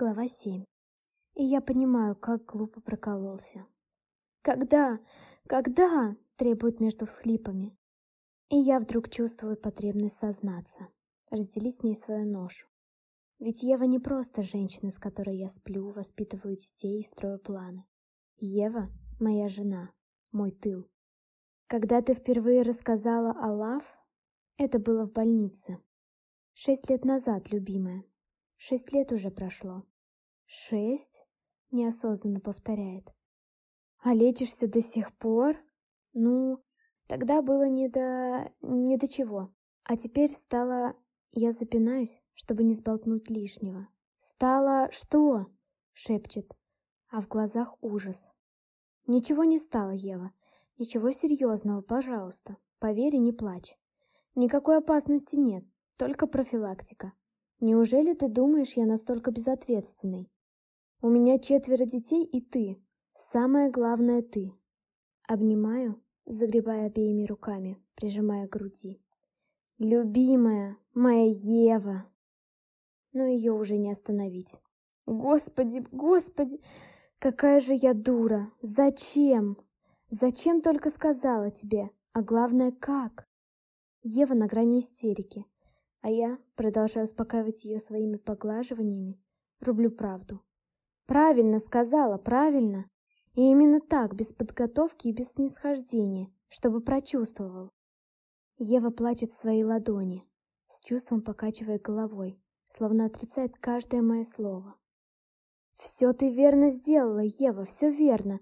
Глава 7. И я понимаю, как глупо прокололся. «Когда? Когда?» — требует между всхлипами. И я вдруг чувствую потребность сознаться, разделить с ней свою ношу. Ведь Ева не просто женщина, с которой я сплю, воспитываю детей и строю планы. Ева — моя жена, мой тыл. Когда ты впервые рассказала о Лав, это было в больнице. Шесть лет назад, любимая. Шесть лет уже прошло. Шесть? Неосознанно повторяет. А лечишься до сих пор? Ну, тогда было не до... не до чего. А теперь стало... Я запинаюсь, чтобы не сболтнуть лишнего. «Стало что?» — шепчет, а в глазах ужас. «Ничего не стало, Ева. Ничего серьезного, пожалуйста. Поверь и не плачь. Никакой опасности нет, только профилактика. Неужели ты думаешь, я настолько безответственный? У меня четверо детей и ты. Самое главное ты. Обнимаю, загребая обеими руками, прижимая к груди. Любимая, моя Ева. Но ее уже не остановить. Господи, господи, какая же я дура. Зачем? Зачем только сказала тебе? А главное, как? Ева на грани истерики, а я, продолжаю успокаивать ее своими поглаживаниями, рублю правду. Правильно сказала, правильно. И именно так, без подготовки и без снисхождения, чтобы прочувствовал. Ева плачет в своей ладони, с чувством покачивая головой, словно отрицает каждое мое слово. «Все ты верно сделала, Ева, все верно.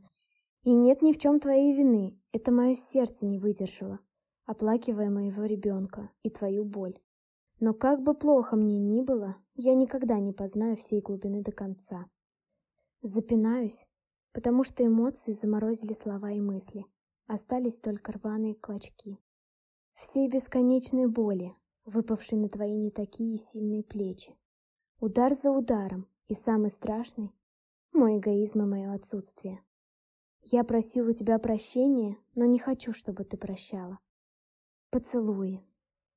И нет ни в чем твоей вины, это мое сердце не выдержало, оплакивая моего ребенка и твою боль. Но как бы плохо мне ни было, я никогда не познаю всей глубины до конца. Запинаюсь, потому что эмоции заморозили слова и мысли. Остались только рваные клочки. Всей бесконечной боли, выпавшей на твои не такие сильные плечи. Удар за ударом, и самый страшный — мой эгоизм и мое отсутствие. Я просил у тебя прощения, но не хочу, чтобы ты прощала. Поцелуи,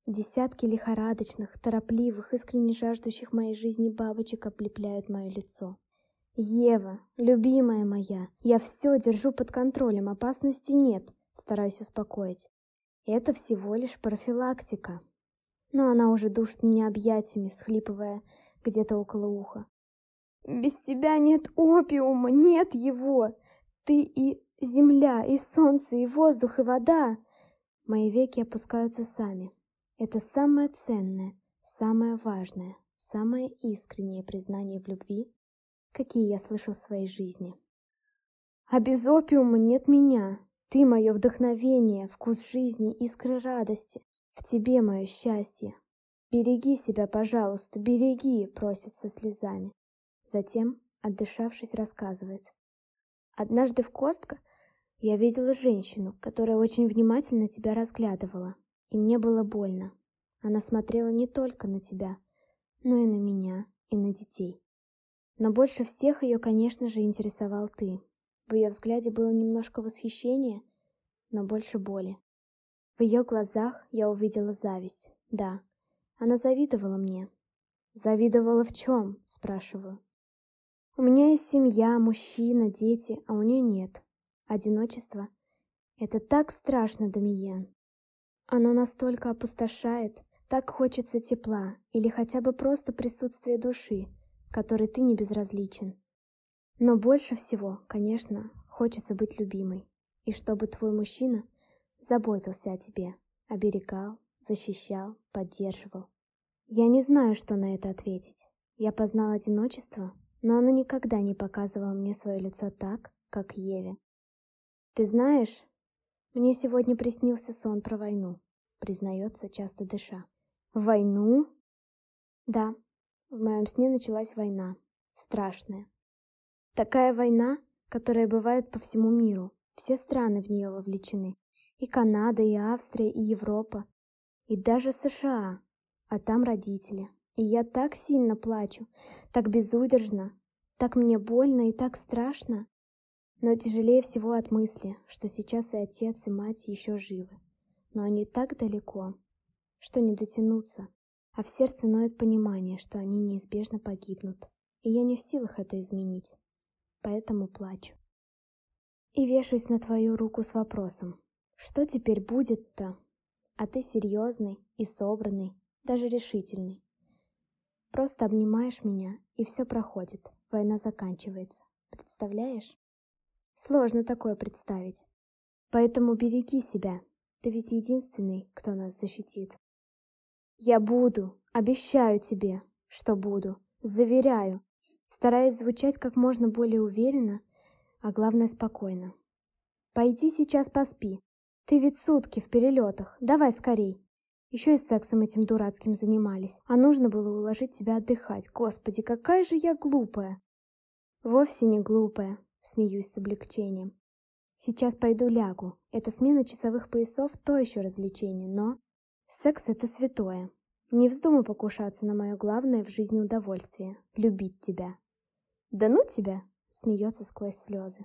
Десятки лихорадочных, торопливых, искренне жаждущих моей жизни бабочек облепляют мое лицо. «Ева, любимая моя, я все держу под контролем, опасности нет», стараюсь успокоить. «Это всего лишь профилактика». Но она уже душит меня объятиями, схлипывая где-то около уха. «Без тебя нет опиума, нет его! Ты и земля, и солнце, и воздух, и вода!» Мои веки опускаются сами, это самое ценное, самое важное, самое искреннее признание в любви, какие я слышал в своей жизни. А без опиума нет меня. Ты мое вдохновение, вкус жизни, искры радости. В тебе мое счастье. Береги себя, пожалуйста, береги, просит со слезами. Затем, отдышавшись, рассказывает. Однажды в Костка я видела женщину, которая очень внимательно тебя разглядывала и мне было больно. Она смотрела не только на тебя, но и на меня, и на детей. Но больше всех ее, конечно же, интересовал ты. В ее взгляде было немножко восхищения, но больше боли. В ее глазах я увидела зависть. Да, она завидовала мне. Завидовала в чем? Спрашиваю. У меня есть семья, мужчина, дети, а у нее нет. Одиночество. Это так страшно, Дамиен. Оно настолько опустошает, так хочется тепла или хотя бы просто присутствия души, которой ты не безразличен. Но больше всего, конечно, хочется быть любимой, и чтобы твой мужчина заботился о тебе, оберегал, защищал, поддерживал. Я не знаю, что на это ответить. Я познал одиночество, но оно никогда не показывало мне свое лицо так, как Еве. Ты знаешь, мне сегодня приснился сон про войну, признается, часто дыша. Войну? Да, в моем сне началась война. Страшная. Такая война, которая бывает по всему миру. Все страны в нее вовлечены. И Канада, и Австрия, и Европа. И даже США. А там родители. И я так сильно плачу, так безудержно, так мне больно и так страшно. Но тяжелее всего от мысли, что сейчас и отец, и мать еще живы. Но они так далеко, что не дотянуться, а в сердце ноет понимание, что они неизбежно погибнут. и я не в силах это изменить, поэтому плачу. И вешаюсь на твою руку с вопросом, что теперь будет-то? А ты серьезный и собранный, даже решительный. Просто обнимаешь меня, и все проходит, война заканчивается. Представляешь? Сложно такое представить. Поэтому береги себя, ты ведь единственный, кто нас защитит. Я буду, обещаю тебе, что буду, заверяю, стараясь звучать как можно более уверенно, а главное спокойно. Пойди сейчас поспи. Ты ведь сутки в перелетах, давай скорей. Еще и сексом этим дурацким занимались, а нужно было уложить тебя отдыхать. Господи, какая же я глупая. Вовсе не глупая, смеюсь с облегчением. Сейчас пойду лягу. Эта смена часовых поясов – то еще развлечение, но... Секс – это святое. Не вздумай покушаться на мое главное в жизни удовольствие – любить тебя. Да ну тебя! – смеется сквозь слезы.